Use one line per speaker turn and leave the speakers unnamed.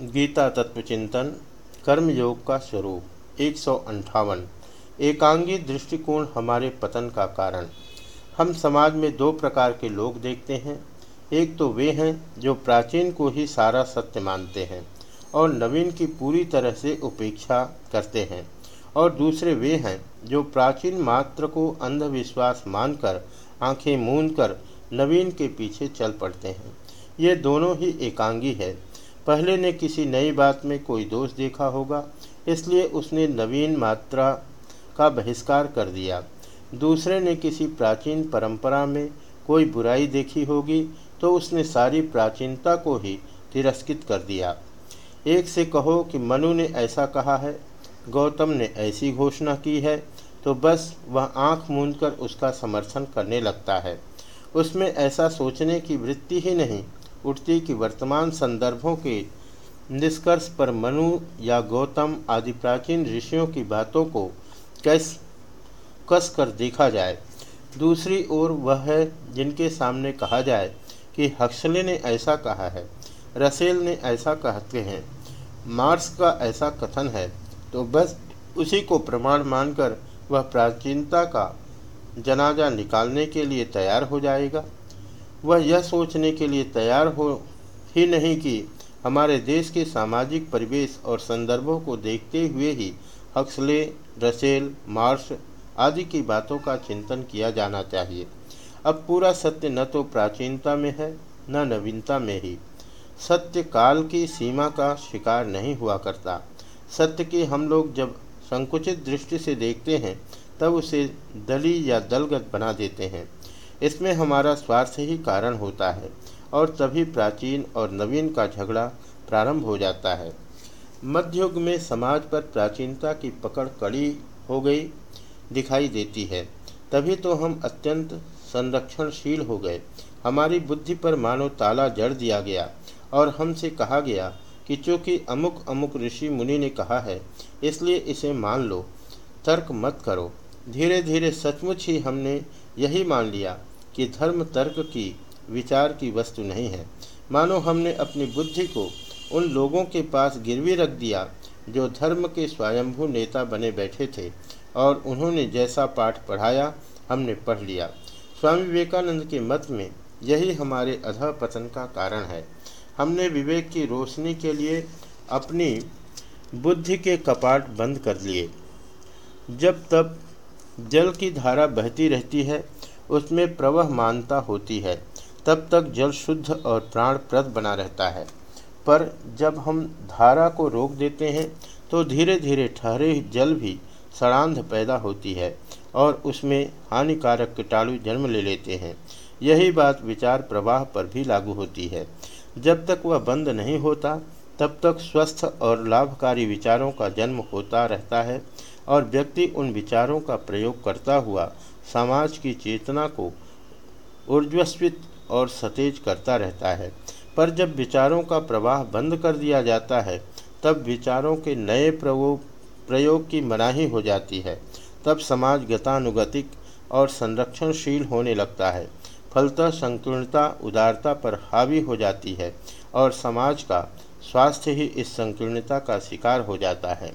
गीता तत्वचिंतन कर्मयोग का स्वरूप, एक सौ अंठावन। एकांगी दृष्टिकोण हमारे पतन का कारण। हम समाज में दो प्रकार के लोग देखते हैं। एक तो वे हैं जो प्राचीन को ही सारा सत्य मानते हैं और नवीन की पूरी तरह से उपेक्षा करते हैं। और दूसरे वे हैं जो प्राचीन मात्र को अंधविश्वास मानकर, आँखें मूंद कर नवीन के पीछे चल पड़ते हैं। ये दोनों ही एकांगी है। पहले ने किसी नई बात में कोई दोष देखा होगा, इसलिए उसने नवीन मात्रा का बहिष्कार कर दिया। दूसरे ने किसी प्राचीन परंपरा में कोई बुराई देखी होगी तो उसने सारी प्राचीनता को ही तिरस्कृत कर दिया। एक से कहो कि मनु ने ऐसा कहा है, गौतम ने ऐसी घोषणा की है तो बस वह आँख मूंद कर उसका समर्थन करने लगता है। उसमें ऐसा सोचने की वृत्ति ही नहीं उठती कि वर्तमान संदर्भों के निष्कर्ष पर मनु या गौतम आदि प्राचीन ऋषियों की बातों को कैस, कस कर देखा जाए। दूसरी ओर वह है जिनके सामने कहा जाए कि हक्सले ने ऐसा कहा है, रसेल ने ऐसा कहते हैं, मार्स का ऐसा कथन है तो बस उसी को प्रमाण मानकर वह प्राचीनता का जनाजा निकालने के लिए तैयार हो जाएगा। वह यह सोचने के लिए तैयार हो ही नहीं कि हमारे देश के सामाजिक परिवेश और संदर्भों को देखते हुए ही हक्सले, रसेल मार्श आदि की बातों का चिंतन किया जाना चाहिए। अब पूरा सत्य न तो प्राचीनता में है, न नवीनता में ही। सत्य काल की सीमा का शिकार नहीं हुआ करता। सत्य की हम लोग जब संकुचित दृष्टि से देखते हैं, तब उसे दली या दलगत बना देते हैं। इसमें हमारा स्वार्थ ही कारण होता है और तभी प्राचीन और नवीन का झगड़ा प्रारंभ हो जाता है। मध्ययुग में समाज पर प्राचीनता की पकड़ कड़ी हो गई दिखाई देती है। तभी तो हम अत्यंत संरक्षणशील हो गए। हमारी बुद्धि पर मानो ताला जड़ दिया गया और हमसे कहा गया कि चूँकि अमुक अमुक ऋषि मुनि ने कहा है, इसलिए इसे मान लो, तर्क मत करो। धीरे धीरे सचमुच ही हमने यही मान लिया कि धर्म तर्क की, विचार की वस्तु नहीं है। मानो हमने अपनी बुद्धि को उन लोगों के पास गिरवी रख दिया, जो धर्म के स्वयंभू नेता बने बैठे थे, और उन्होंने जैसा पाठ पढ़ाया, हमने पढ़ लिया। स्वामी विवेकानंद के मत में यही हमारे अधः पतन का कारण है। हमने विवेक की रोशनी के लिए अपनी बुद्धि के कपाट बंद कर लिए। जब तब जल की धारा बहती रहती है उसमें प्रवह मानता होती है। तब तक जल शुद्ध और प्राणप्रद बना रहता है। पर जब हम धारा को रोक देते हैं तो धीरे धीरे ठहरे जल भी सड़ांध पैदा होती है और उसमें हानिकारक कीटाणु जन्म ले लेते हैं। यही बात विचार प्रवाह पर भी लागू होती है। जब तक वह बंद नहीं होता, तब तक स्वस्थ और लाभकारी विचारों का जन्म होता रहता है और व्यक्ति उन विचारों का प्रयोग करता हुआ समाज की चेतना को ऊर्जस्वित और सतेज करता रहता है। पर जब विचारों का प्रवाह बंद कर दिया जाता है, तब विचारों के नए प्रयोग प्रयोग की मनाही हो जाती है। तब समाज गतानुगतिक और संरक्षणशील होने लगता है। फलतः संकीर्णता, उदारता पर हावी हो जाती है और समाज का स्वास्थ्य ही इस संकीर्णता का शिकार हो जाता है।